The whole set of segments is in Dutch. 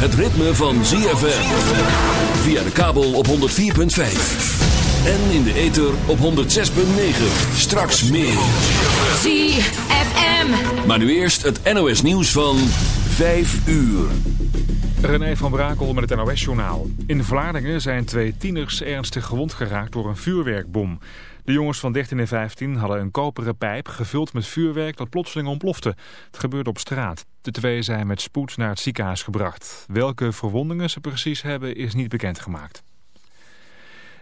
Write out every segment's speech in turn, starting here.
Het ritme van ZFM. Via de kabel op 104.5. En in de ether op 106.9. Straks meer. ZFM. Maar nu eerst het NOS nieuws van 5 uur. René van Brakel met het NOS-journaal. In Vlaardingen zijn twee tieners ernstig gewond geraakt door een vuurwerkbom. De jongens van 13 en 15 hadden een koperen pijp gevuld met vuurwerk dat plotseling ontplofte. Het gebeurde op straat. De twee zijn met spoed naar het ziekenhuis gebracht. Welke verwondingen ze precies hebben is niet bekendgemaakt.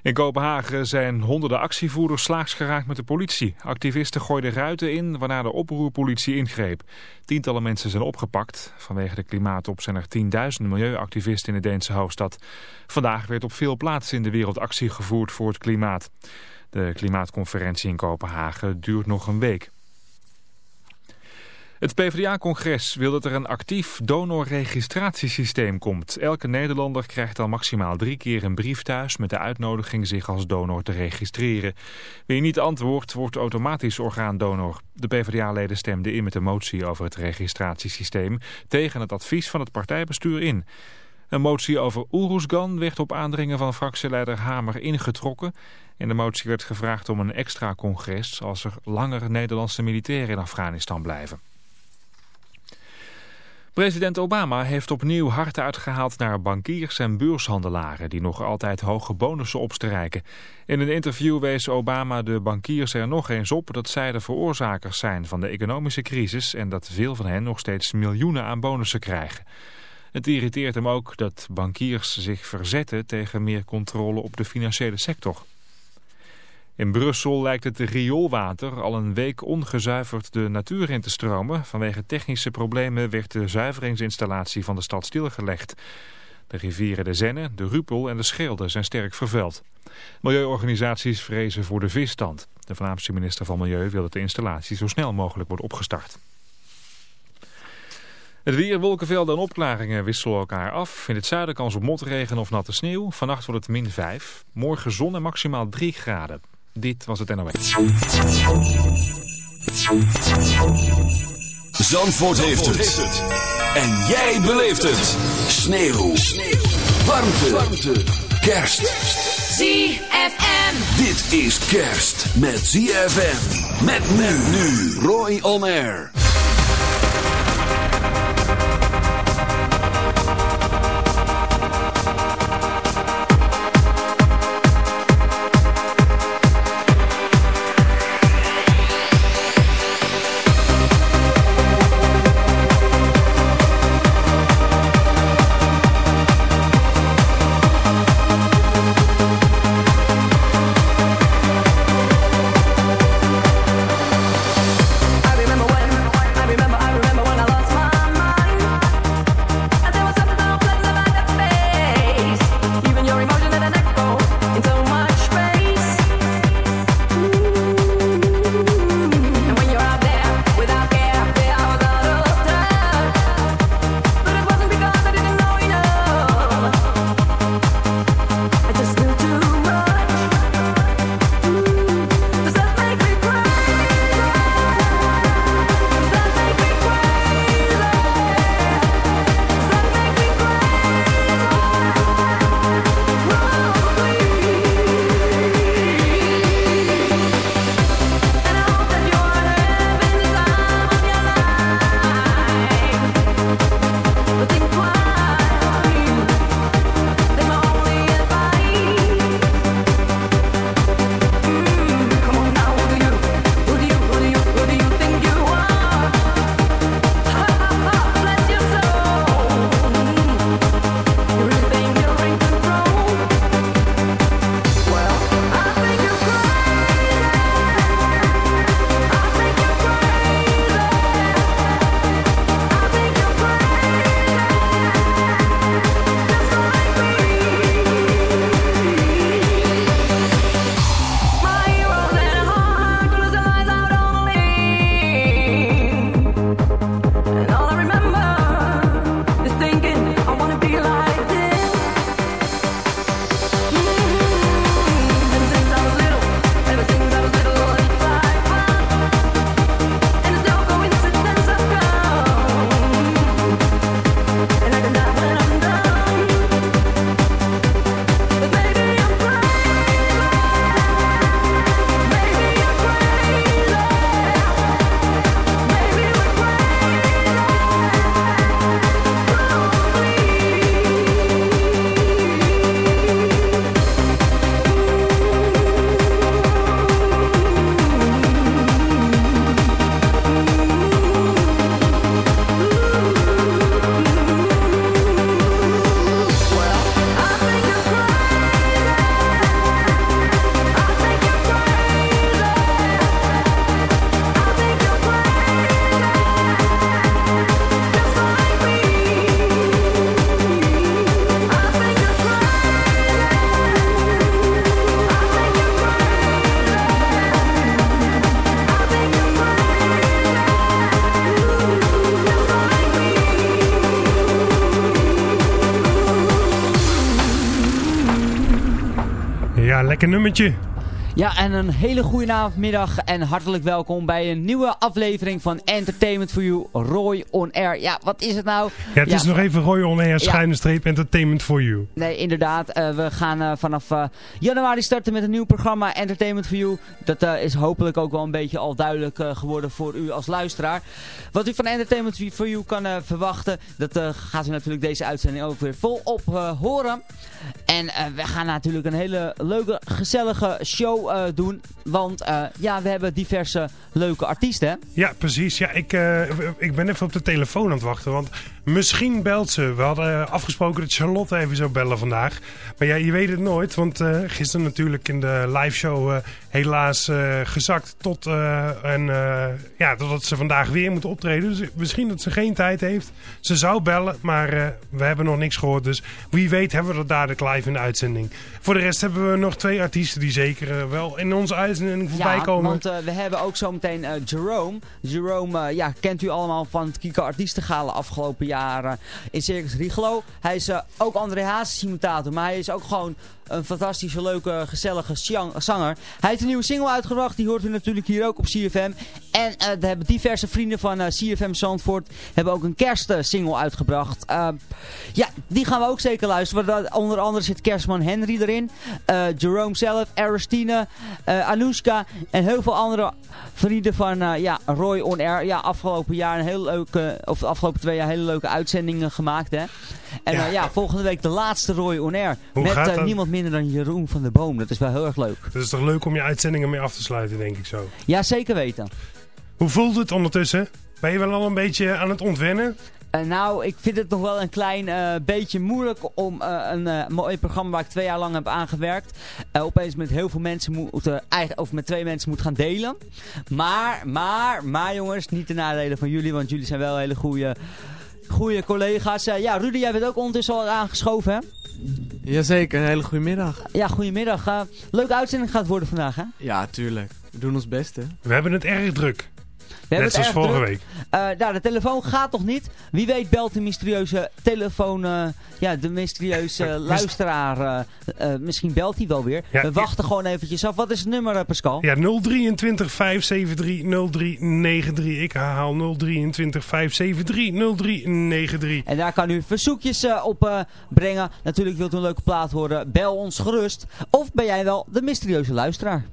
In Kopenhagen zijn honderden actievoerders slaags geraakt met de politie. Activisten gooiden ruiten in, waarna de oproerpolitie ingreep. Tientallen mensen zijn opgepakt. Vanwege de klimaatop zijn er tienduizenden milieuactivisten in de Deense hoofdstad. Vandaag werd op veel plaatsen in de wereld actie gevoerd voor het klimaat. De klimaatconferentie in Kopenhagen duurt nog een week. Het PvdA-congres wil dat er een actief donorregistratiesysteem komt. Elke Nederlander krijgt dan maximaal drie keer een brief thuis met de uitnodiging zich als donor te registreren. Wie niet antwoordt, wordt automatisch orgaandonor. De PvdA-leden stemden in met de motie over het registratiesysteem tegen het advies van het partijbestuur in. Een motie over Oeroesgan werd op aandringen van fractieleider Hamer ingetrokken. In de motie werd gevraagd om een extra congres als er langer Nederlandse militairen in Afghanistan blijven. President Obama heeft opnieuw hard uitgehaald naar bankiers en beurshandelaren die nog altijd hoge bonussen opstrijken. In een interview wees Obama de bankiers er nog eens op dat zij de veroorzakers zijn van de economische crisis en dat veel van hen nog steeds miljoenen aan bonussen krijgen. Het irriteert hem ook dat bankiers zich verzetten tegen meer controle op de financiële sector. In Brussel lijkt het rioolwater al een week ongezuiverd de natuur in te stromen. Vanwege technische problemen werd de zuiveringsinstallatie van de stad stilgelegd. De rivieren de Zenne, de Rupel en de Schelde zijn sterk vervuild. Milieuorganisaties vrezen voor de visstand. De Vlaamse minister van Milieu wil dat de installatie zo snel mogelijk wordt opgestart. Het weer, wolkenvelden en opklaringen wisselen elkaar af. In het zuiden kans op motregen of natte sneeuw. Vannacht wordt het min 5. Morgen zon en maximaal 3 graden. Dit was het NOS. Zandvoort, heeft, het. En jij beleeft het. Sneeuw. Warmte. Warmte. Kerst. ZFM. Dit is kerst met ZFM. Met men nu. Roy On Air. Lekker nummertje. Ja, en een hele goede avondmiddag en hartelijk welkom bij een nieuwe aflevering van Entertainment for You, Roy On Air. Ja, wat is het nou? Ja, het is nog even Roy On Air, schuine streep, Entertainment for You. Nee, inderdaad. Uh, we gaan uh, vanaf uh, januari starten met een nieuw programma, Entertainment for You. Dat is hopelijk ook wel een beetje al duidelijk geworden voor u als luisteraar. Wat u van Entertainment for You kan verwachten, dat gaat u natuurlijk deze uitzending ook weer volop horen. En we gaan natuurlijk een hele leuke, gezellige show uh, doen. Want uh, ja, we hebben diverse leuke artiesten. Ja, precies. Ja, ik, uh, ik ben even op de telefoon aan het wachten. Want misschien belt ze. We hadden afgesproken dat Charlotte even zou bellen vandaag. Maar ja, je weet het nooit. Want gisteren natuurlijk in de live show helaas gezakt. Tot, en, ja, totdat ze vandaag weer moet optreden. Dus misschien dat ze geen tijd heeft. Ze zou bellen, maar we hebben nog niks gehoord. Dus wie weet hebben we dat dadelijk live in de uitzending. Voor de rest hebben we nog twee artiesten die zeker wel in onze uitzending voorbij ja, komen. want uh, we hebben ook zometeen uh, Jerome. Jerome, uh, ja, kent u allemaal van het Kika Artiestengalen afgelopen in Circus Rigelo. Hij is ook André Hazes imitator, maar hij is ook gewoon een fantastische, leuke, gezellige zanger. Hij heeft een nieuwe single uitgebracht. Die hoort u natuurlijk hier ook op CFM. En uh, hebben diverse vrienden van uh, CFM Zandvoort hebben ook een kerstsingle uitgebracht. Uh, ja, die gaan we ook zeker luisteren. Onder andere zit kerstman Henry erin. Jerome zelf, Aristine, Anoushka en heel veel andere vrienden van ja, Roy On Air. Ja, afgelopen jaar een heel leuke, of afgelopen twee jaar hele leuke uitzendingen gemaakt. Hè. En ja. ja volgende week de laatste Roy On Air. Hoe met niemand minder dan Jeroen van der Boom. Dat is wel heel erg leuk. Het is toch leuk om je uitzendingen mee af te sluiten, denk ik zo. Ja, zeker weten. Hoe voelt het ondertussen? Ben je wel al een beetje aan het ontwennen? Uh, nou, ik vind het nog wel een klein uh, beetje moeilijk om uh, een mooi programma waar ik twee jaar lang heb aangewerkt, opeens met heel veel mensen moeten, of met twee mensen moet gaan delen. Maar, maar, maar jongens, niet de nadelen van jullie, want jullie zijn wel hele goede, goede collega's. ja, Rudy, jij bent ook ondertussen al aangeschoven, hè? Jazeker, een hele goede middag. Ja, goedemiddag. Uh, leuke uitzending gaat worden vandaag, hè? Ja, tuurlijk. We doen ons best, hè? We hebben het erg druk. Net zoals vorige week. Uh, nou, de telefoon gaat nog niet. Wie weet belt de mysterieuze telefoon, uh, ja, de mysterieuze luisteraar. Uh, misschien belt hij wel weer. Ja, We wachten gewoon eventjes af. Wat is het nummer, Pascal? Ja, 023 573 0393. Ik herhaal 023 573 0393. En daar kan u verzoekjes op brengen. Natuurlijk wilt u een leuke plaat horen. Bel ons gerust. Of ben jij wel de mysterieuze luisteraar?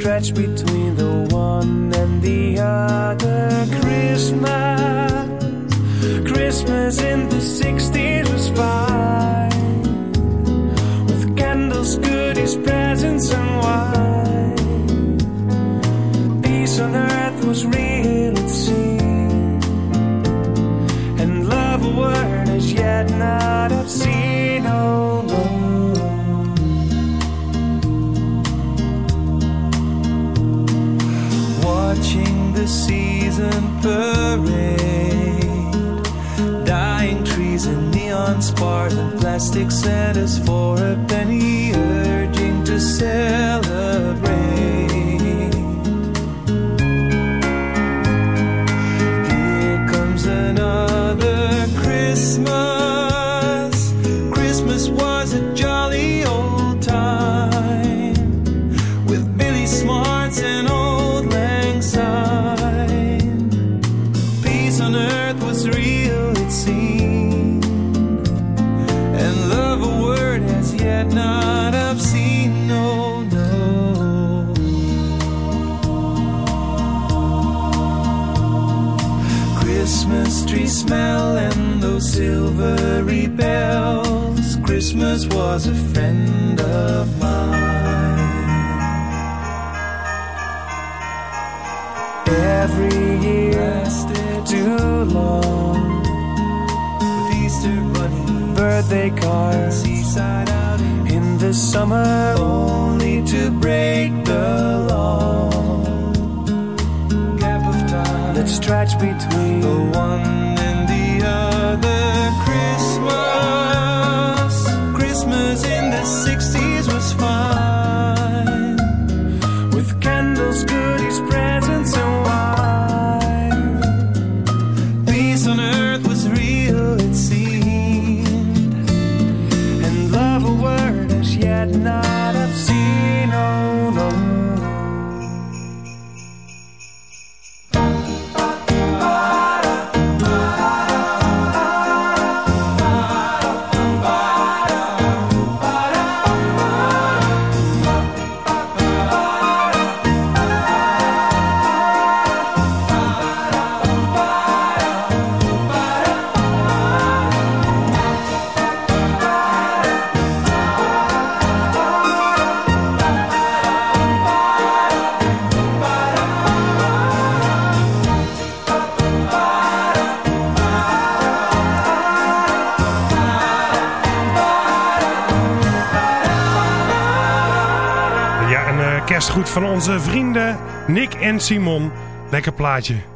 stretch me and neon and plastic Santas for a penny, urging to celebrate. Christmas was a friend of mine. Every year too long. With Easter bunny, birthday cards, seaside outing in the summer, only to break the law. Gap of time that stretched between the one onze vrienden Nick en Simon. Lekker plaatje.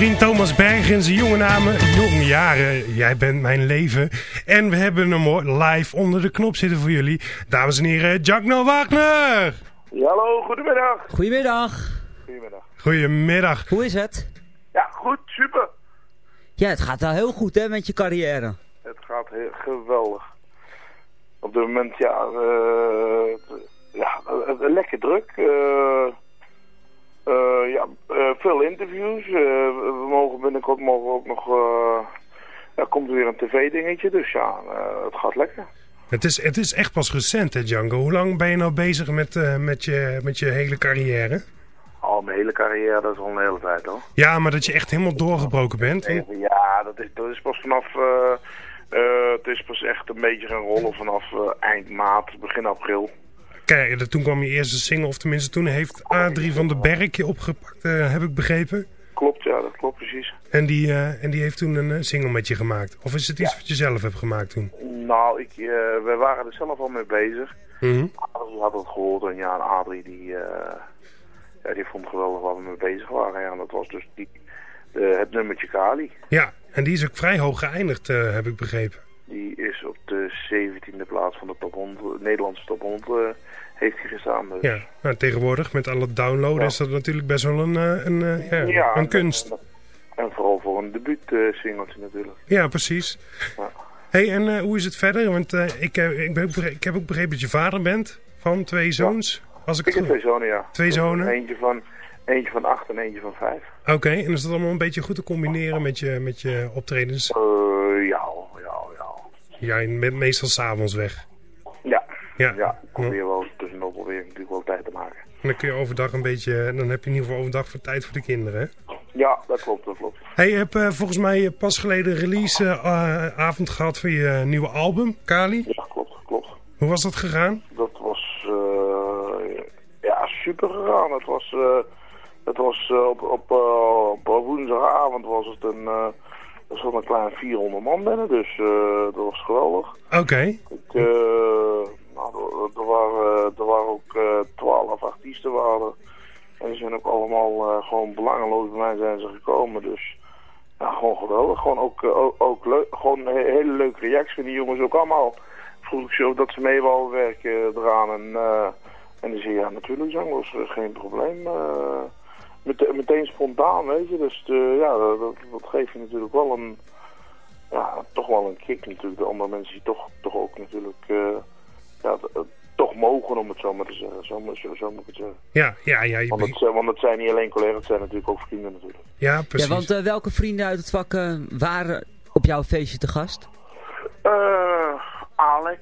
Vriend Thomas Berg in zijn jonge namen, jonge jaren. Jij bent mijn leven. En we hebben hem live onder de knop zitten voor jullie. Dames en heren, Jackno Wagner. Ja, hallo, goedemiddag. Goedemiddag. Goedemiddag. Goedemiddag. Hoe is het? Ja, goed, super. Ja, het gaat wel heel goed hè met je carrière. Het gaat heel geweldig. Op dit moment, ja, eh, t- ja eh, lekker druk. Eh, ja, eh, veel interviews. Eh, we mogen binnenkort mogen we ook nog... eh er komt er weer een tv-dingetje, dus ja, eh, het gaat lekker. Het is, het is echt pas recent hè Django. Hoe lang ben je nou bezig met, eh, met, je, met je hele carrière? Al mijn hele carrière, dat is al een hele tijd hoor. Ja, maar dat je echt helemaal doorgebroken bent. Ja, dat is, dat is pas vanaf... eh, eh, het is pas echt een beetje gaan rollen vanaf eh, eind maart, begin april. Kijk, toen kwam je eerste single, of tenminste toen heeft Adrie van den Berg je opgepakt, eh, heb ik begrepen. Klopt, ja, dat klopt precies. En die, eh, en die heeft toen een eh, single met je gemaakt. Of is het iets wat je zelf hebt gemaakt toen? Nou, ik, wij waren er zelf al mee bezig. Mhm. Adrie had het gehoord en ja, en Adrie die, ja, die vond het geweldig waar we mee bezig waren. Ja, en dat was dus die, de, het nummertje Kali. Ja, en die is ook vrij hoog geëindigd, heb ik begrepen. Die is op de 17e plaats van de top 100, Nederlandse top 100 eh, heeft hij gestaan. Dus. Ja, nou, tegenwoordig met alle downloaden Ja. is dat natuurlijk best wel een, eh, een, eh, ja, Ja, een en- kunst. En vooral voor een debuut-singeltje natuurlijk. Ja, precies. Ja. hey, en eh, hoe is het verder? Want ik, ik, ben ik heb ook begrepen dat je vader bent van twee zoons. Als ik heb twee zonen, ja. Twee zonen? Eentje van, eentje van acht en eentje van vijf. Oké, en is dat allemaal een beetje goed te combineren met je, met je optredens? Eh, ja, ja, ja. Ja, meestal s'avonds weg. Ja, Ja. ja. Ik probeer wel ik natuurlijk wel tijd te maken. En dan kun je overdag een beetje, dan heb je in ieder geval overdag voor tijd voor de kinderen. Hè? Ja, dat klopt, dat klopt. Hey, je hebt eh, volgens mij eh, pas geleden release eh, avond gehad voor je nieuwe album, Kali. Ja, klopt, klopt. Hoe was dat gegaan? Dat was ja, super gegaan. Het was, het was op, op, op woensdagavond was het een, er zat een klein 400 man binnen, dus dat was geweldig. Oké. Ik, nou, er, waren, er waren ook eh, twaalf artiesten waren. En die zijn ook allemaal eh, gewoon belangeloos bij mij zijn ze gekomen. Dus gewoon geweldig. Gewoon ook, eh, ook, leuk. Gewoon een he- hele leuke reactie van die jongens ook allemaal. Vroeg ik ze ook dat ze mee wouden werken eraan. En, eh, en die zei ja natuurlijk Jan, was geen probleem. mete- meteen spontaan, weet je. Dus ja, dat, dat- geeft je natuurlijk wel een, ja, toch wel een kick natuurlijk. De andere mensen die toch, toch ook natuurlijk, ja, toch mogen om het zo maar te zeggen. Zo, moet- zo, zo moet ik het zeggen. Ja, ja, ja, je Want het, zijn- want het zijn niet alleen collega's, het zijn natuurlijk ook vrienden natuurlijk. ja precies. Ja, want eh, welke vrienden uit het vak eh, waren op jouw feestje te gast? Eh, Alex,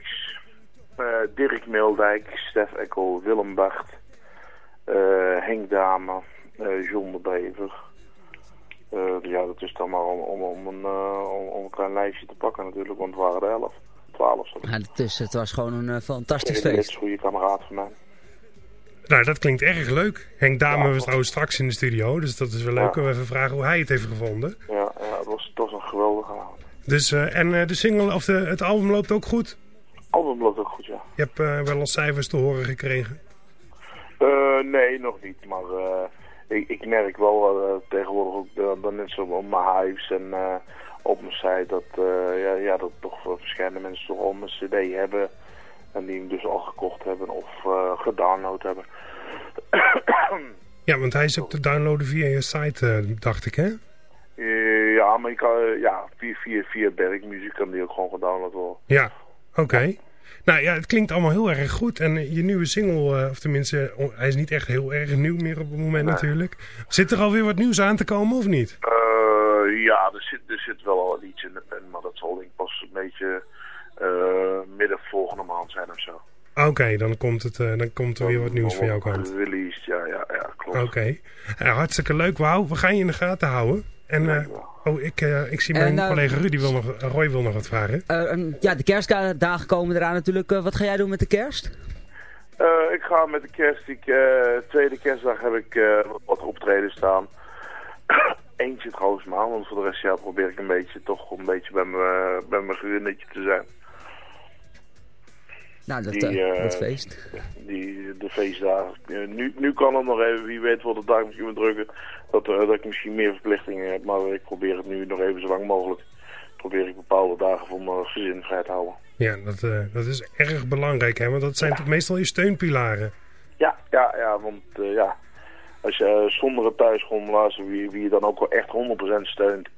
eh, Dirk Meeldijk, Stef Ekkel, Willem Bart, eh, Henk Dame, eh, John de Bever. Eh, ja, dat is dan maar om, om, om, een, om, om een klein lijstje te pakken natuurlijk, want het waren er elf. Ja, het, is, het was gewoon een eh, fantastisch feest. is een goede kameraad van mij. Nou, dat klinkt erg leuk. Henk Dame Ja, was trouwens straks in de studio, dus dat is wel leuk Ja. om even te vragen hoe hij het heeft gevonden. Ja, ja het, was, het was een geweldige avond. Dus, eh, en eh, de single, of de, het album loopt ook goed? Album loopt ook goed, ja. Je hebt wel al cijfers te horen gekregen. Eh, nee, nog niet. Maar eh, ik, ik merk wel eh, tegenwoordig ook net zo op mijn huis en eh, op mijn site dat, eh, ja, ja, dat toch verschillende mensen toch al een cd hebben. En die hem dus al gekocht hebben of eh, gedownload hebben. Ja, want hij is ook te downloaden via je site, eh, dacht ik, hè? Ja, maar je kan, ja, via, via, via Bergmuziek kan die ook gewoon gedownload worden. Ja, oké. Nou ja, het klinkt allemaal heel erg goed. En je nieuwe single, of tenminste, oh, hij is niet echt heel erg nieuw meer op het moment Nee. natuurlijk. Zit er alweer wat nieuws aan te komen of niet? Ja, er zit, er zit wel al iets in de pen, maar dat zal denk ik pas een beetje eh, midden volgende maand zijn of zo. Oké, dan, komt het, eh, dan komt er weer wat nieuws van jouw kant. Released, ja, ja, ja, klopt. Oké. Eh, hartstikke leuk, wauw. We gaan je in de gaten houden. En eh, oh, ik, eh, ik zie En, mijn eh, collega Rudy wil nog, eh, Roy wil nog wat vragen. Eh, en ja, de kerstdagen komen eraan natuurlijk. Eh, wat ga jij doen met de kerst? Eh, ik ga met de kerst, ik, eh, tweede kerstdag heb ik eh, wat- wat optreden staan. Eentje trouwens maar, want voor de rest ja, probeer ik een beetje toch een beetje bij mijn bij mijn vriendinnetje te zijn. Nou, dat, Die, eh, eh, dat feest. Die, de feestdagen. Eh, nu, nu kan het nog even, wie weet wordt de dag misschien wat drukker. Dat, eh, dat ik misschien meer verplichtingen heb, maar ik probeer het nu nog even zo lang mogelijk. Probeer ik bepaalde dagen voor mijn gezin vrij te houden. Ja, dat, eh, dat is erg belangrijk, hè? Want dat zijn toch meestal je steunpilaren. Ja, ja, ja, want eh, ja, als je eh, zonder het thuisgrondlaars, wie, wie je dan ook wel echt 100% steunt,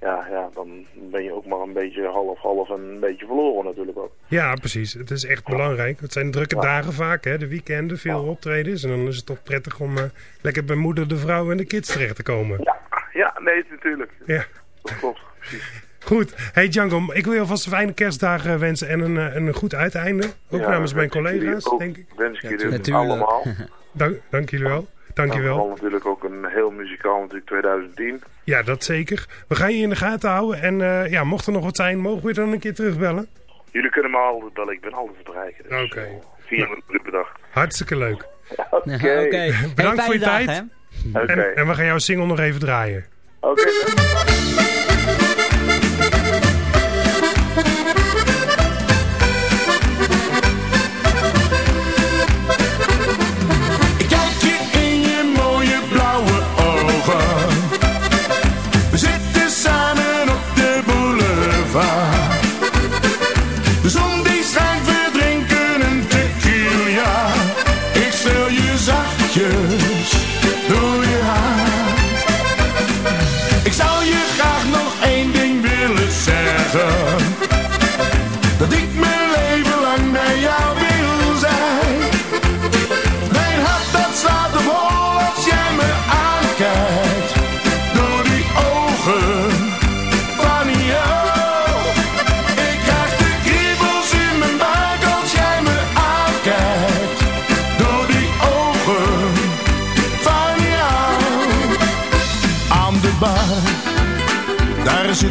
ja, ja, dan ben je ook maar een beetje half-half en een beetje verloren natuurlijk ook. Ja, precies. Het is echt belangrijk. Het zijn drukke dagen vaak, hè? De weekenden, veel optredens. En dan is het toch prettig om eh, lekker bij moeder, de vrouw en de kids terecht te komen. Ja, ja, nee, natuurlijk. Ja. Dat klopt, precies. Goed. Hey Django, ik wil je alvast een fijne kerstdagen wensen en een, eh, een goed uiteinde. Ook Ja, namens mijn collega's, denk ik. Wens ik jullie Natuurlijk. allemaal. Dank, dank jullie wel. Dank je En wel. vooral natuurlijk ook een heel muzikaal natuurlijk 2010. Ja, dat zeker. We gaan je in de gaten houden. En eh, ja, mocht er nog wat zijn, mogen we je dan een keer terugbellen? Jullie kunnen me altijd bellen, ik ben altijd te bereiken. Dus, Oké. eh, Vier minuten per dag. Hartstikke leuk. Oké. Hey, Bedankt voor je tijd. dagen, hè? Oké. En, en we gaan jouw single nog even draaien. Oké.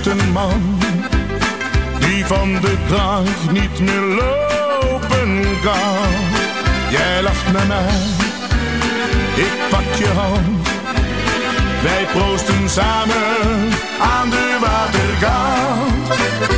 Een man Die van de drank niet meer lopen kan Jij lacht naar mij, ik pak je hand. Wij proosten samen aan de waterkant.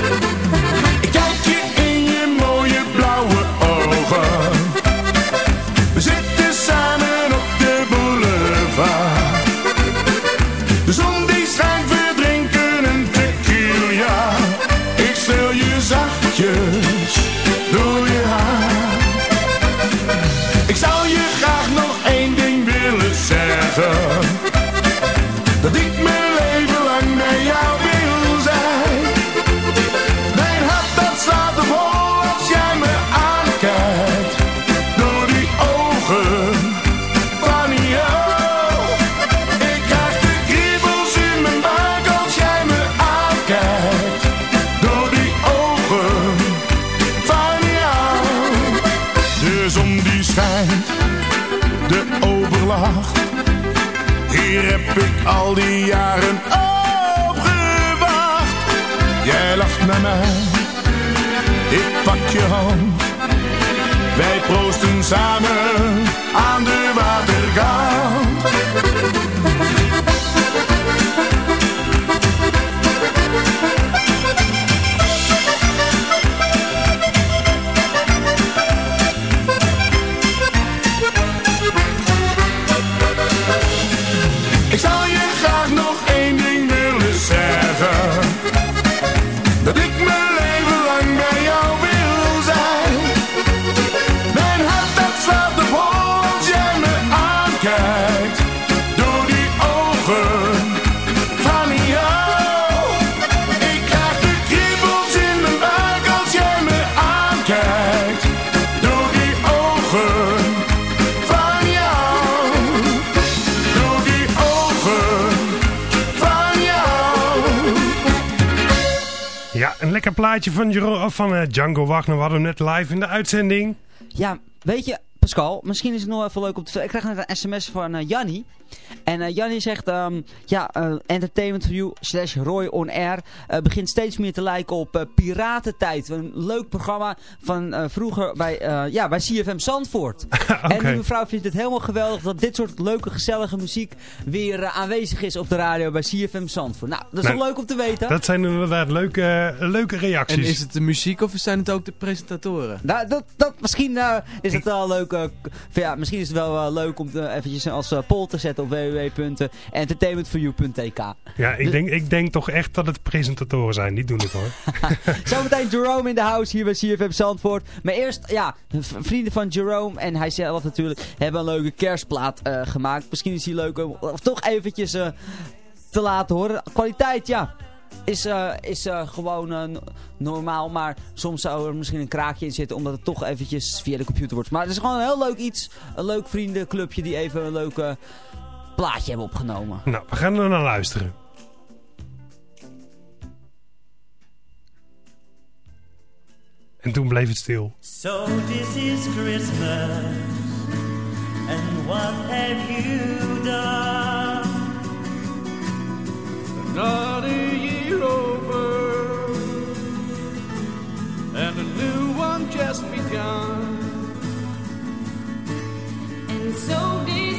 Lekker plaatje van, van eh, Django Wagner. We hadden hem net live in de uitzending. Ja, weet je, Pascal, misschien is het nog even leuk om te... Ik krijg net een sms van uh, Jannie. En uh, Jannie zegt, um, ja, uh, Entertainment for You slash Roy On Air begint steeds meer te lijken op Piratentijd. Een leuk programma van vroeger bij, ja, bij CFM Zandvoort. okay. En die mevrouw vindt het helemaal geweldig dat dit soort leuke, gezellige muziek weer aanwezig is op de radio bij CFM Zandvoort. Nou, dat is nou, wel leuk om te weten. Dat zijn inderdaad leuke, leuke reacties. En is het de muziek of zijn het ook de presentatoren? Nou, dat, dat, misschien is het wel leuk. Ja, misschien is het wel leuk om te, eventjes als poll te zetten op www.entertainmentforyou.tk Ja, ik, denk, ik denk toch echt dat het presentatoren zijn. Die doen het hoor. Zometeen Jerome in de house hier bij CFM Zandvoort. Maar eerst, ja, vrienden van Jerome en hij zelf natuurlijk hebben een leuke kerstplaat uh, gemaakt. Misschien is die leuk om toch eventjes uh, te laten horen. Kwaliteit, ja is, uh, is uh, gewoon uh, normaal. Maar soms zou er misschien een kraakje in zitten. Omdat het toch eventjes via de computer wordt. Maar het is gewoon een heel leuk iets. Een leuk vriendenclubje die even een leuke plaatje hebben opgenomen. Nou, we gaan er naar luisteren. En toen bleef het stil. So this is Christmas. And what have you done? Another year just begun. And so this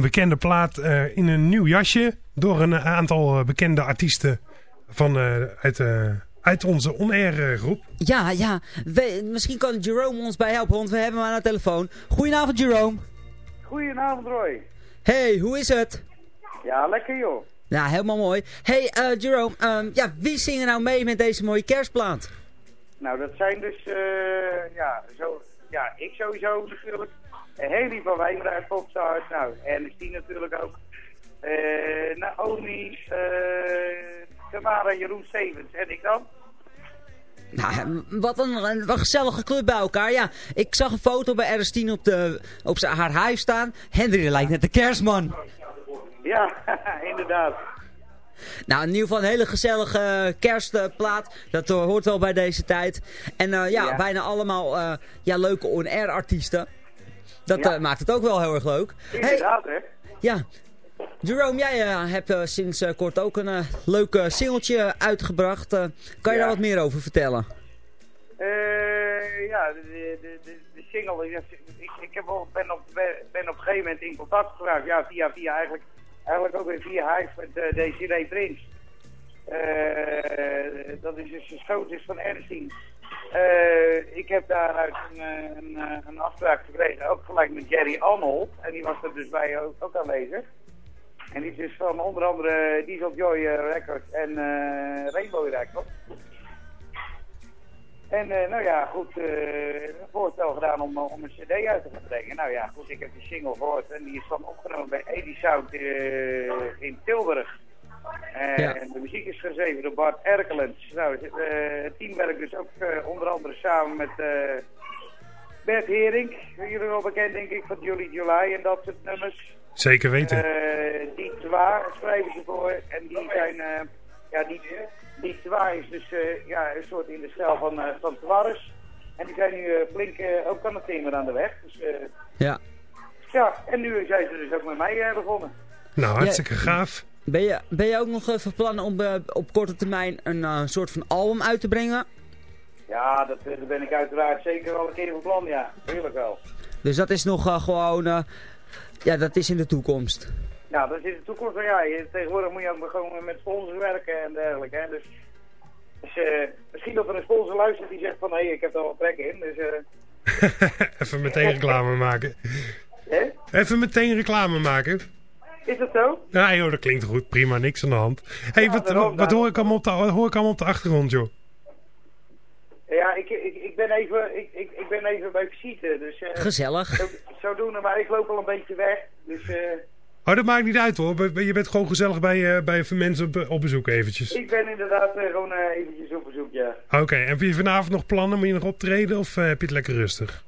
een bekende plaat eh, in een nieuw jasje door een aantal eh, bekende artiesten van, eh, uit, eh, uit onze on-air groep. Ja, ja. We- misschien kan Jerome ons bij helpen, want we hebben hem aan de telefoon. Goedenavond, Jerome. Goedenavond Roy. Hey, hoe is het? Ja, lekker joh. Ja, helemaal mooi. Hey, eh, Jerome, ehm, ja, wie zingen nou mee met deze mooie kerstplaat? Nou, dat zijn dus, eh, ja, zo, ja, ik sowieso natuurlijk. Haley van Wijmer uit Popstars. Nou, Ernestine natuurlijk ook. Eh Naomi, eh Tamara, Jeroen Stevens. En ik dan? Nou, wat een, gezellige club bij elkaar. Ja, ik zag een foto bij Ernestine op, de, op haar huis staan. Henry lijkt net de kerstman. Ja, inderdaad. Nou, in ieder geval een hele gezellige kerstplaat. Dat eh, hoort wel bij deze tijd. En eh, ja, Ja. bijna allemaal eh, ja, leuke on-air artiesten. Dat Ja. eh, maakt het ook wel heel erg leuk. Hey, Inderdaad, hè? ja. Jerome, jij eh, hebt eh, sinds kort ook een leuk singeltje uitgebracht. Kan je daar wat meer over vertellen? Eh, ja, de, de, de, de single. Ik, ik heb wel, ben, op, ben op een gegeven moment in contact geraakt. Ja, via, via eigenlijk, eigenlijk ook weer via Hive met Desiree Prins. Dat is dus een schoonzus van Ernestine. Eh, ik heb daaruit een, eh, een, eh, een afspraak gekregen, ook gelijk met Jerry Arnold. En die was er dus bij ook, ook aanwezig. En die is dus van onder andere Diesel Joy Records en Rainbow Records. En nou ja, goed, een voorstel gedaan om, om een cd uit te gaan brengen. Nou ja, goed, ik heb die single gehoord en die is dan opgenomen bij Edie Sound in Tilburg. En Ja. de muziek is geschreven door Bart Erkelens. Nou, het, eh, het team werkt dus ook eh, onder andere samen met eh, Bert Hering. Jullie wel bekend denk ik van Julie July en dat soort nummers. Zeker weten. Eh, die Twa schrijven ze voor. En die zijn, eh, ja, die, die Twa is dus eh, ja, een soort in de stijl van, eh van Twarres. En die zijn nu eh, flink eh, ook aan het timeren aan de weg. Dus, eh, Ja. ja, en nu zijn ze dus ook met mij eh, begonnen. Nou, hartstikke gaaf. Ben je, ben je ook nog van plan om eh, op korte termijn een eh, soort van album uit te brengen? Ja, dat, eh, ben ik uiteraard zeker wel een keer van plan, ja. Tuurlijk wel. Dus dat is nog eh, gewoon... eh, ja, dat is in de toekomst. Nou, dat is in de toekomst. Maar ja, tegenwoordig moet je ook gewoon met sponsors werken en dergelijke. Hè. Dus, dus eh, misschien dat er een sponsor luistert die zegt van... hé, hey, ik heb er wel trek in. Dus, eh, Even meteen reclame maken. hè? Even meteen reclame maken. Is dat zo? Ja, joh, dat klinkt goed. Prima, niks aan de hand. hey, Ja, wat, daarom, hoor, ik allemaal op de, wat hoor ik allemaal op de achtergrond, joh? Ja, ik, ik, ik, ben even, ik, ik, ik ben even bij visite. Dus, eh, Gezellig. Zo, zodoende, maar ik loop al een beetje weg. Dus eh, Oh, dat maakt niet uit hoor. Je bent gewoon gezellig bij, eh, bij mensen op, op bezoek eventjes. ik ben inderdaad gewoon eh, eventjes op bezoek, ja. Oké, en heb je vanavond nog plannen? Moet je nog optreden of heb je het lekker rustig?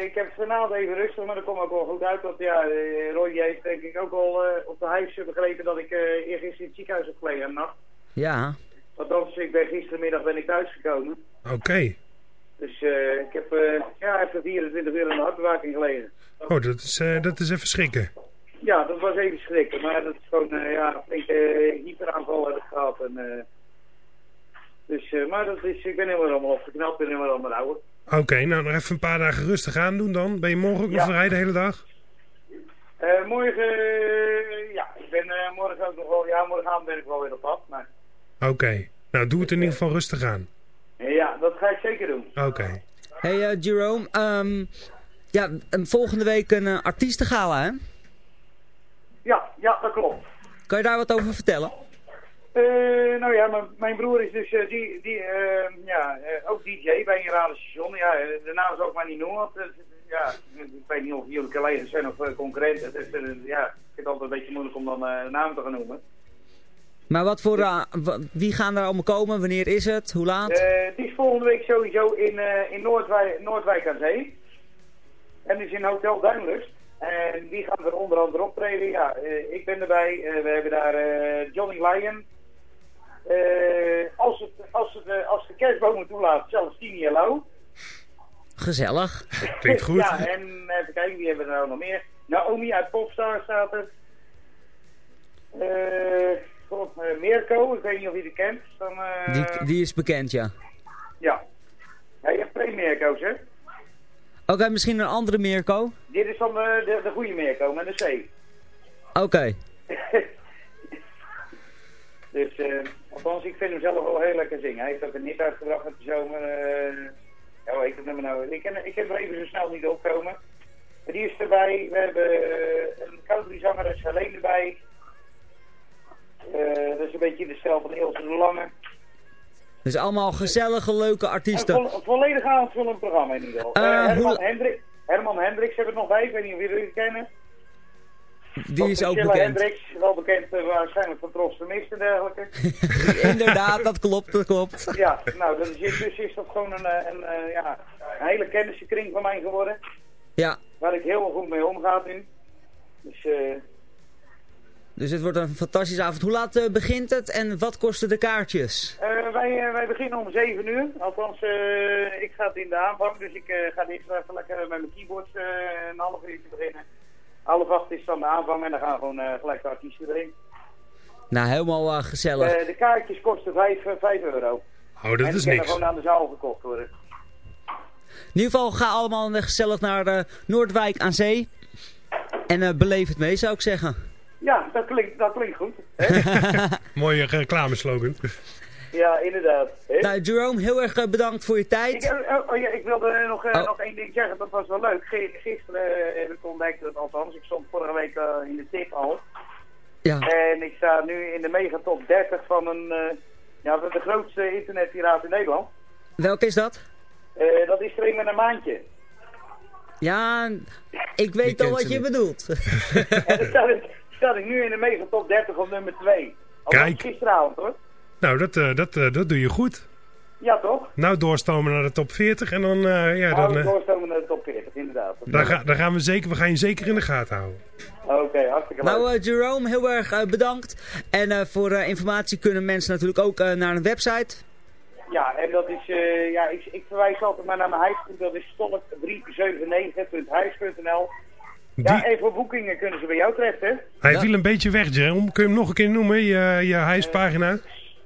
Eh, ik heb vanavond even rustig, maar dat komt ook wel goed uit. Want ja, eh, Roy heeft denk ik ook al eh, op de huis begrepen dat ik eh eergisteren in het ziekenhuis heb gelegen nacht. Ja. Althans, ik ben gistermiddag ben ik thuisgekomen. Oké. Dus eh, ik heb eh, ja, even 24 uur in de hartbewaking gelegen. Oh, dat is, eh, dat is even schrikken. Ja, dat was even schrikken, maar dat is gewoon, ja, ik uh, hyperaanval heb ik gehad. En, eh, dus, eh, maar dat is, ik ben helemaal allemaal opgeknapt, ik ben helemaal allemaal ouder. Oké, nou nog even een paar dagen rustig aan doen dan. Ben je morgen ook nog Ja. vrij de hele dag? Eh, morgen, eh, ja, ik ben eh, morgen ook nog wel, ja, morgenavond ben ik wel weer op pad, maar Oké. Nou, doe het in ieder geval rustig aan. ja, dat ga ik zeker doen. Oké. Hey Jerome, ehm, ja, en volgende week een uh, artiestengala, hè? Ja, ja, dat klopt. Kan je daar wat over vertellen? Eh, nou ja, mijn- broer is dus eh, die, die, eh, ja, ook DJ bij een radiostation. Ja, de naam zou ik maar niet noemen, ja, ik weet niet of jullie collega's zijn of concurrenten. Dus ja, ik vind het altijd een beetje moeilijk om dan eh, naam te gaan noemen. Maar wat voor, wie gaan daar allemaal komen? Wanneer is het? Hoe laat? Het is volgende week sowieso in, in Noordwijk, Noordwijk aan Zee. En dus in Hotel Duinlust. En die gaan er onder andere optreden. Ja, ik ben erbij. We hebben daar Johnny Lyon. Eh, als, het, als, het, eh, als de kerstbomen toelaat, zelfs Tini Hello. Gezellig. Klinkt goed. ja, en even kijken, wie hebben we er nou nog meer? Naomi uit Popstar staat er. Eh, god, eh, Mirko, ik weet niet of je die kent. Dan, eh, Die, die is bekend, ja. Ja. ja. Je hebt twee Mirko's, hè? Oké, misschien een andere Mirko? Dit is dan de goede Mirko, met een C. Oké. dus, eh, althans, ik vind hem zelf wel heel lekker zingen. Hij heeft ook een hit uitgebracht met de zomer. eh ja, hoe heet het nummer nou? Ik ken, ik ken er even zo snel niet opkomen. Maar die is erbij. We hebben eh, een countryzanger, alleen erbij. Eh, dat is een beetje in de stijl van Ilse de Lange. Dus allemaal gezellige, leuke Een artiesten. vo volledig aanvullend programma in ieder geval. Herman, hoe- Hendrik, Herman Hendricks hebben we nog bij. Ik weet niet of jullie het kennen. Die is ook bekend. Hendricks, wel bekend eh, waarschijnlijk van Tros Vermist en dergelijke. Inderdaad, dat klopt, dat klopt. Ja, nou, dat is, dus is dat gewoon een, eh, een, eh, ja, een hele kennissenkring van mij geworden. Ja, Waar ik heel goed mee omga nu. Dus eh, dus het wordt een fantastische avond. Hoe laat begint het en wat kosten de kaartjes? wij, wij beginnen om 7 uur. Althans, ik ga het in de aanvang. Dus ik ga eerst even lekker met mijn keyboard een half uurtje beginnen. Half acht is dan de aanvang en dan gaan gewoon eh, gelijk de artiesten erin. Nou, helemaal eh, gezellig. Eh, de kaartjes kosten 5, 5 euro. Oh, dat en is die kunnen niks. gewoon aan de zaal gekocht worden. In ieder geval, ga allemaal gezellig naar Noordwijk aan Zee. En eh, beleef het mee, zou ik zeggen. Ja, dat klinkt, dat klinkt goed. hè? Mooie reclameslogan. Ja, inderdaad. Nou, Jerome, heel erg eh, bedankt voor je Ik, tijd. eh, oh, oh ja, ik wilde nog, eh, Oh. nog één ding zeggen, dat was wel leuk. Gisteren heb ik ontdekt, dat althans, ik stond vorige week in de tip al. Ja. En ik sta nu in de megatop 30 van een, eh, ja, van de grootste internetpiraat in Nederland. Welke is dat? Eh, dat is er met een maandje. Ja, ik weet al wat je niet. bedoelt. en dan sta ik, sta ik nu in de megatop 30 op nummer 2. Kijk. gisteravond hoor. Nou, dat, eh, dat, eh, dat doe je goed. Ja toch? Nou, doorstomen naar de top 40 en dan, eh, ja, Nou, dan, eh, doorstomen naar de top 40, inderdaad. daar, ga, daar gaan we zeker, we gaan je zeker in de gaten houden. Oké, hartstikke leuk. Nou, Jerome, heel erg eh, bedankt. En eh, voor eh, informatie kunnen mensen natuurlijk ook eh, naar een website. Ja, en dat is, eh, ja, ik, ik verwijs altijd maar naar mijn huisgoed. Dat is stolk379.huis.nl. Ja, Die, en voor boekingen kunnen ze bij jou terecht, hè? hij Ja. viel een beetje weg, Jerome. Kun je hem nog een keer noemen, je, je huispagina?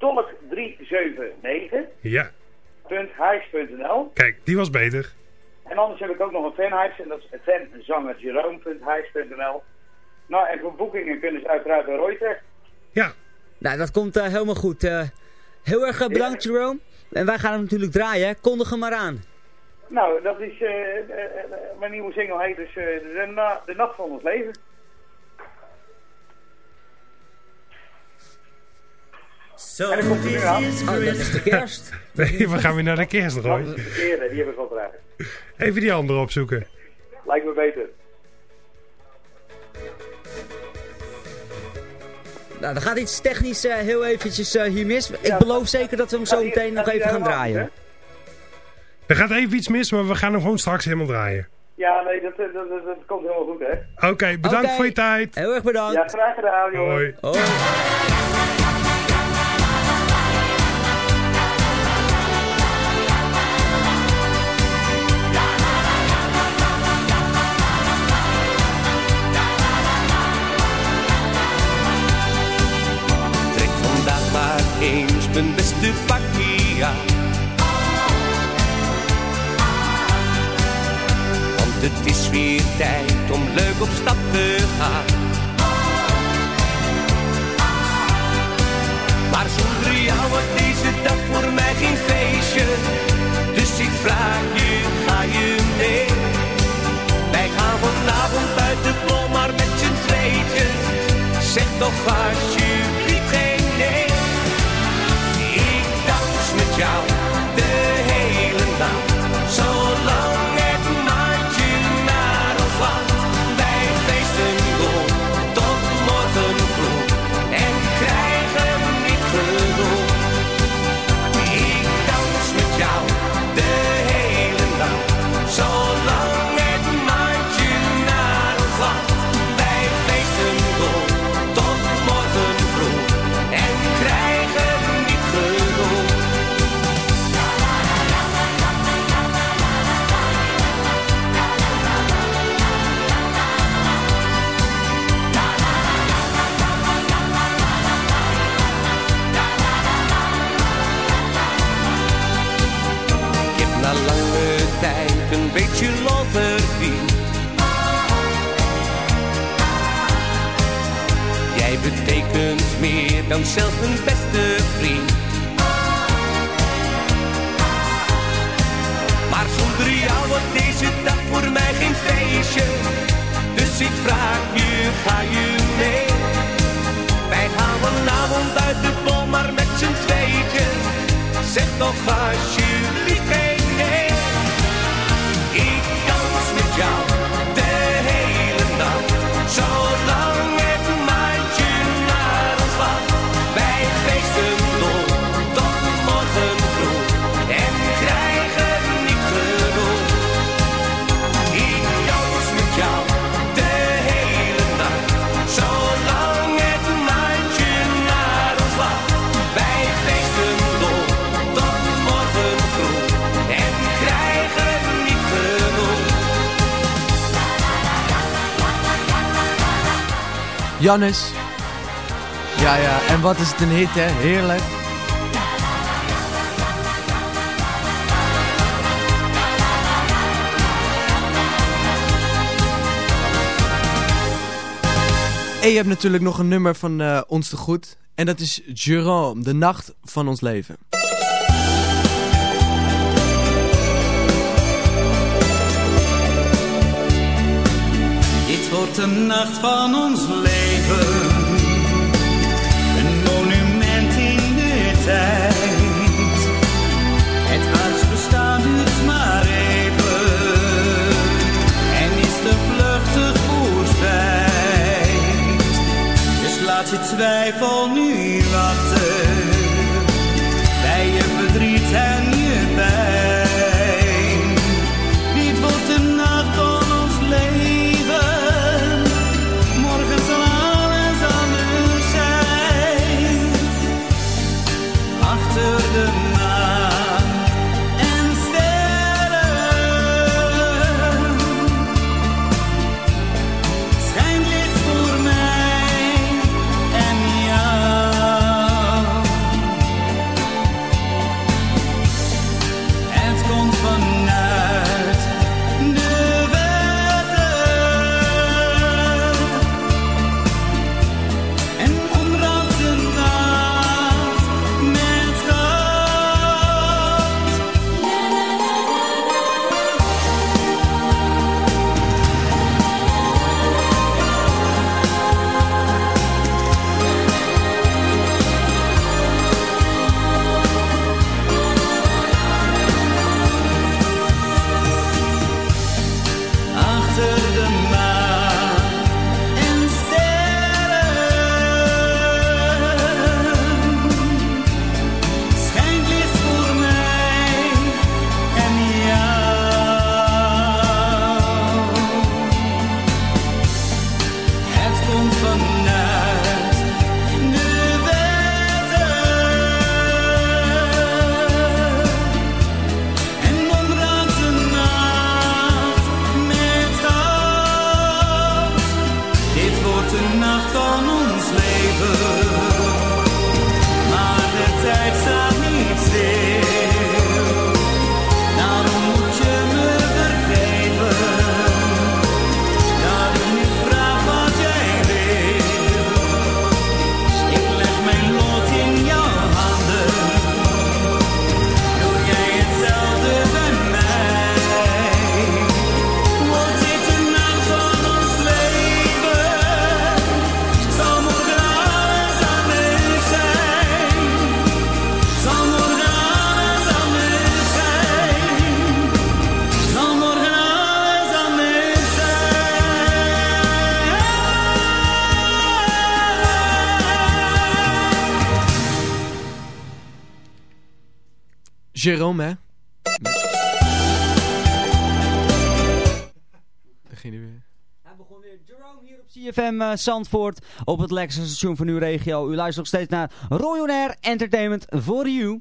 Stolk379.huis.nl. Ja, kijk, die was beter. En anders heb ik ook nog een fanhuis. En dat is fanzangerjerome.huis.nl. Nou, en voor boekingen kunnen ze uiteraard bij Roy terecht. Ja, Nou, dat komt eh, helemaal goed. Eh, heel erg eh, bedankt, Jerome. En wij gaan hem natuurlijk draaien. hè. Kondig hem maar aan. Nou, dat is, mijn nieuwe single heet dus eh, de, Na- de Nacht van ons Leven. So En dan komt hij nu aan. Oh, dat is de kerst. nee, we gaan weer naar de kerst, Dat Roy. is de verkeerde, die heb ik al dragen. Even die andere opzoeken. Lijkt me beter. Nou, er gaat iets technisch eh, heel eventjes eh, hier mis. Ik Ja. beloof zeker dat we hem zo die- meteen nog even gaan draaien. Er gaat even iets mis, maar we gaan hem gewoon straks helemaal draaien. Ja, nee, dat, dat, dat, dat komt helemaal goed, hè? Oké, bedankt voor je tijd. Heel erg bedankt. Ja, graag gedaan, joh. Hoi. Hoi. Mijn beste pakje aan. Want het is weer tijd om leuk op stap te gaan. Maar zonder jou wordt deze dag voor mij geen feestje. Dus ik vraag je, ga je mee? Wij gaan vanavond uit de bol, maar met z'n tweeën. Zeg toch alsjeblieft dan zelfs mijn beste vriend. Maar zonder jou wordt deze dag voor mij geen feestje. Dus ik vraag je, ga je Jannes. Ja, ja. En wat is het een hit, hè? Heerlijk. En je hebt natuurlijk nog een nummer van eh, ons te goed. En dat is Jerome, de nacht van ons leven. Dit wordt de nacht van ons leven. Een monument in de tijd. Het huis bestaat duurt maar even. En is te vluchtig voorbij. Dus laat je twijfel nu wachten. Bij je verdriet en Jerome, hè? Hij weer. Hij begon weer. Jerome hier op CFM eh, Zandvoort. Op het lekkerste station van uw regio. U luistert nog steeds naar Royal Air Entertainment for you.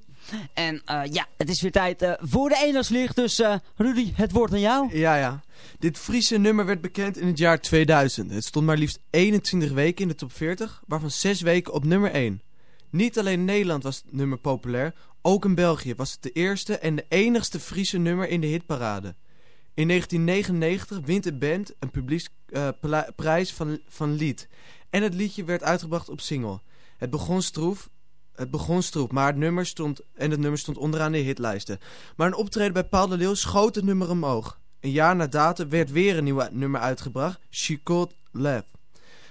En eh, ja, het is weer tijd eh, voor de eendagslicht. Dus eh, Rudy, het woord aan jou. Ja, ja. Dit Friese nummer werd bekend in het jaar 2000. Het stond maar liefst 21 weken in de top 40, waarvan 6 weken op nummer 1. Niet alleen in Nederland was het nummer populair, ook in België was het de eerste en de enigste Friese nummer in de hitparade. In 1999 wint de band een publieksprijs van, van lied. En het liedje werd uitgebracht op single. Het begon stroef, het begon stroef, maar het nummer stond, en het nummer stond onderaan de hitlijsten. Maar een optreden bij Paul de Leeuw schoot het nummer omhoog. Een jaar na datum werd weer een nieuw nummer uitgebracht, She Could Laugh.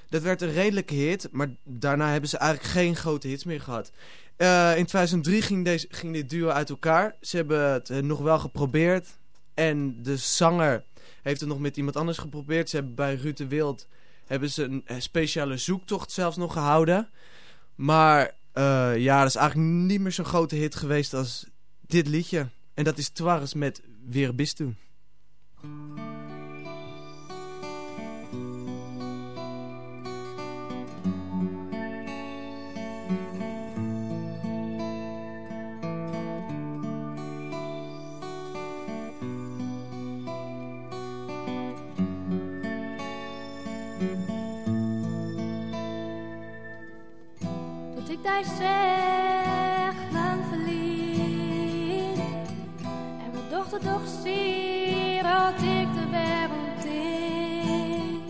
Dat werd een redelijke hit, maar daarna hebben ze eigenlijk geen grote hits meer gehad. Eh, in 2003 ging, deze, ging dit duo uit elkaar. Ze hebben het eh, nog wel geprobeerd. En de zanger heeft het nog met iemand anders geprobeerd. Ze hebben bij Ruud de Wild hebben ze een eh, speciale zoektocht zelfs nog gehouden. Maar ja, dat is eigenlijk niet meer zo'n grote hit geweest als dit liedje. En dat is Twaris met Weer Bistu. Jij zegt, lang verliefd. En mijn dochter toch ziet dat ik de wereld in.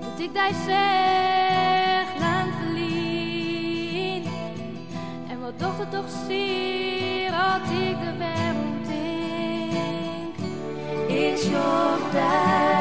Dat ik jij zeg, lang verliefd. En mijn dochter toch ziet dat ik de wereld in. Is your day,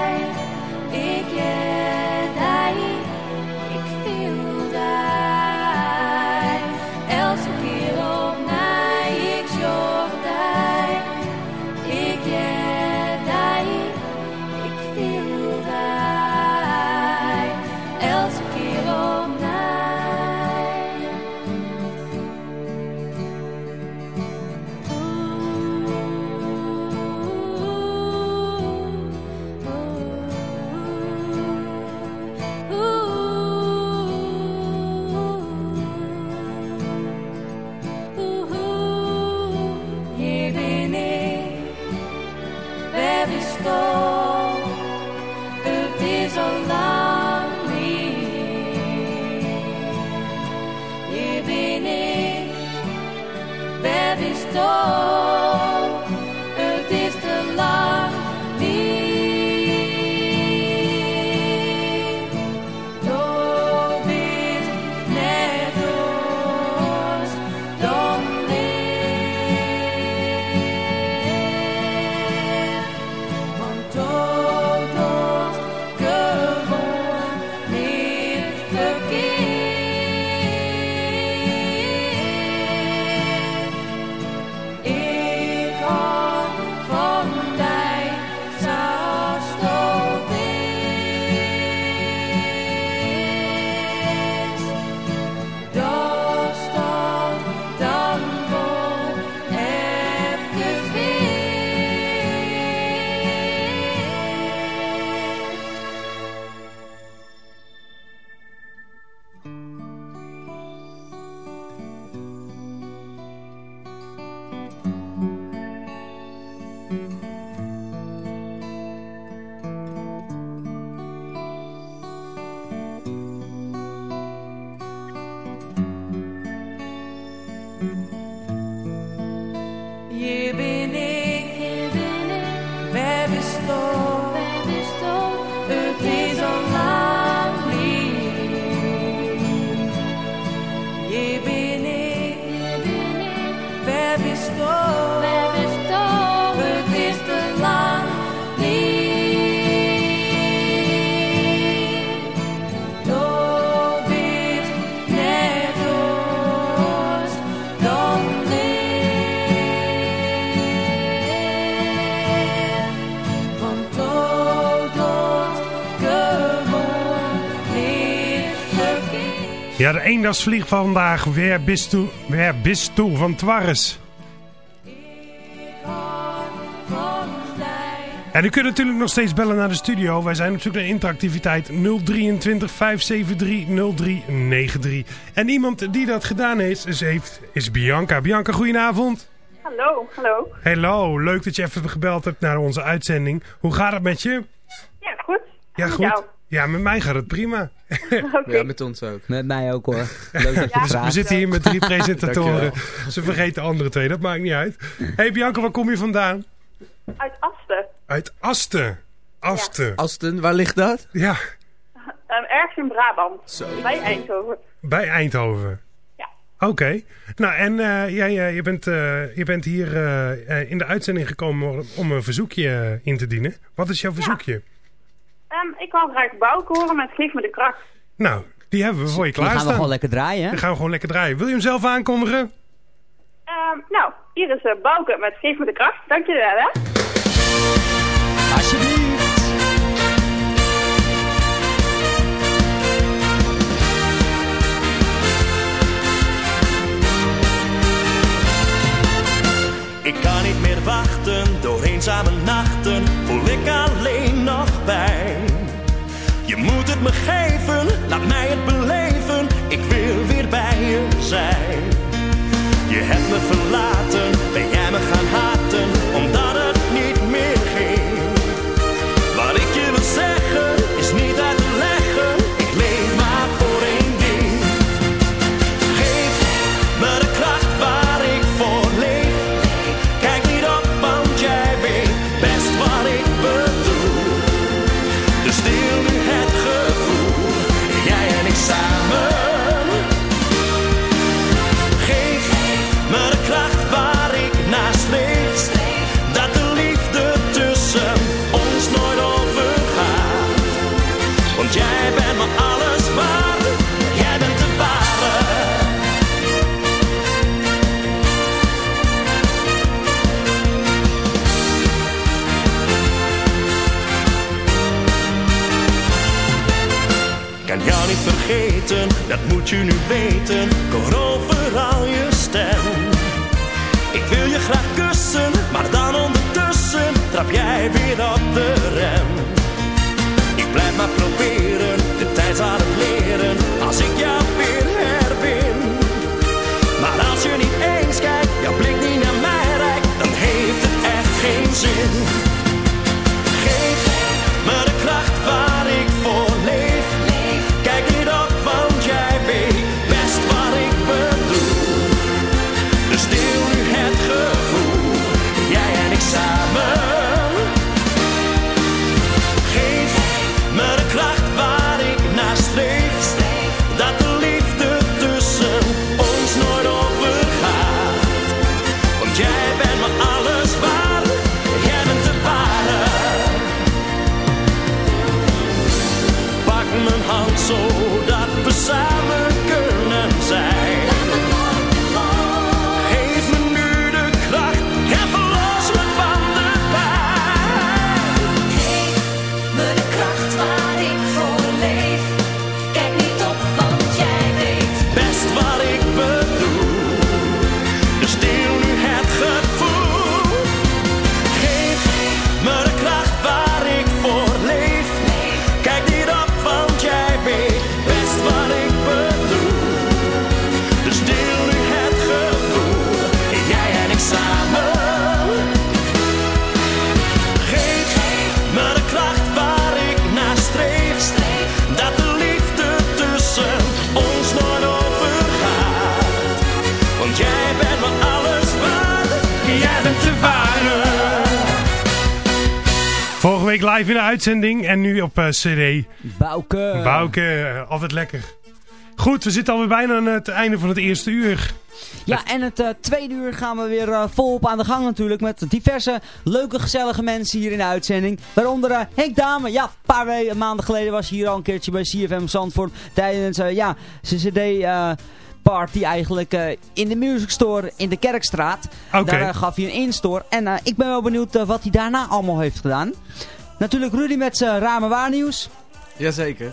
Ja, de eendagsvlieg van vandaag. Waar bist u, waar bist u van Twarres? En u kunt natuurlijk nog steeds bellen naar de studio. Wij zijn op zoek naar interactiviteit 023 573 0393. En iemand die dat gedaan heeft, is, heeft, is Bianca. Bianca, goedenavond. Hallo, hallo. Hallo, leuk dat je even gebeld hebt naar onze uitzending. Hoe gaat het met je? Ja, goed. Ja, goed. Ja, met mij gaat het prima. Ja, met ons ook. Met mij ook hoor. Leuk dat je We vraagt. zitten hier met drie presentatoren. Ze vergeten de andere twee, dat maakt niet uit. hey Bianca, waar kom je vandaan? Uit Asten. Uit Asten. Asten. Asten, waar ligt dat? Ja, Ehm, ergens in Brabant. Zo. Bij Eindhoven. bij Eindhoven. Ja. Oké. Nou, en eh, jij, eh, je, bent, eh, je bent hier eh, eh, in de uitzending gekomen om- om een verzoekje in te dienen. Wat is jouw verzoekje? Ehm, ik wou graag Bouke horen met Geef me de kracht. Nou, die hebben we voor je Die gaan we klaarstaan. gewoon lekker draaien. hè? Die gaan we gewoon lekker draaien. Wil je hem zelf aankondigen? Ehm, nou, hier is uh, Bouke met Geef me de kracht. Dankjewel hè. Alsjeblieft. Ik kan niet meer wachten, door eenzame nachten voel ik alleen nog Je moet het me geven, laat mij het beleven, ik wil weer bij je zijn. Je hebt me verlaten, ben jij je nu weten. Ik hoor overal je stem. Ik wil je graag kussen, maar dan ondertussen trap jij weer op de week live in de uitzending en nu op eh, CD. Bouke. Bouke, eh, altijd lekker. Goed, we zitten alweer bijna aan het einde van het eerste uur. Ja, en het eh, tweede uur gaan we weer volop aan de gang natuurlijk. Met diverse leuke, gezellige mensen hier in de uitzending. Waaronder Henk Dame. Ja, een paar we- maanden geleden was hij hier al een keertje bij CFM Zandvoort. Tijdens ja, zijn cd... eh, Party eigenlijk in de Music Store in de Kerkstraat. Daar gaf hij een instore. En ik ben wel benieuwd wat hij daarna allemaal heeft gedaan. Natuurlijk Rudy met zijn rame waarnieuws. Jazeker.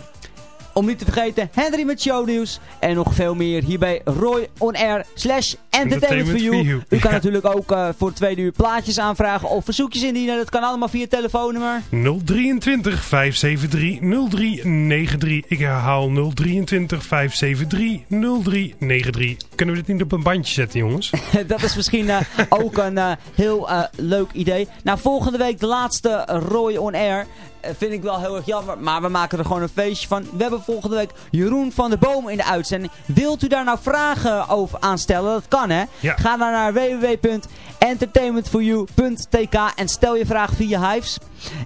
Om niet te vergeten, Henry met shownieuws. En nog veel meer hier bij Roy On Air slash Entertainment for You. U kan Ja. natuurlijk ook eh, voor tweede uur plaatjes aanvragen of verzoekjes indienen. Dat kan allemaal via telefoonnummer. 023 573 0393. Ik herhaal 023 573 0393. Kunnen we dit niet op een bandje zetten, jongens? dat is misschien eh, ook een eh, heel leuk idee. Nou, volgende week de laatste Roy On Air. Eh, vind ik wel heel erg jammer, maar we maken er gewoon een feestje van. We hebben volgende week Jeroen van der Boom in de uitzending. Wilt u daar nou vragen over aanstellen? Dat kan hè. Ja. Ga dan naar www.entertainmentforyou.tk en stel je vraag via Hives.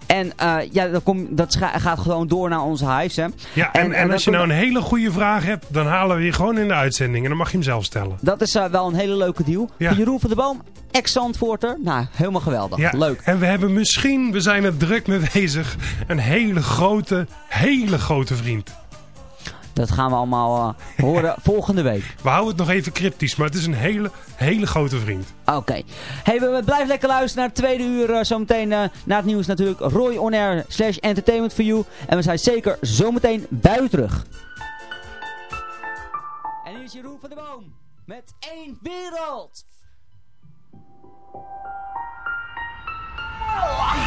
En eh, ja, dat, kom, dat gaat gewoon door naar onze Hives hè. Ja, en, en, als je nou een hele goede vraag hebt, dan halen we je gewoon in de uitzending. En dan mag je hem zelf stellen. Dat is eh, wel een hele leuke deal. Ja. Jeroen van der Boom, ex-Zandvoorter. Nou, helemaal geweldig. Ja, Leuk. En we hebben misschien, we zijn er druk mee bezig, een hele grote, hele grote vriend. Dat gaan we allemaal eh, horen volgende week. We houden het nog even cryptisch, maar het is een hele, hele grote vriend. Oké. Hey, we, we blijven lekker luisteren naar het tweede uur. eh, zometeen eh, na het nieuws natuurlijk. Roy On Air slash Entertainment for You. En we zijn zeker zometeen bij u terug. En hier is Jeroen van der Boom. Met één wereld. Weet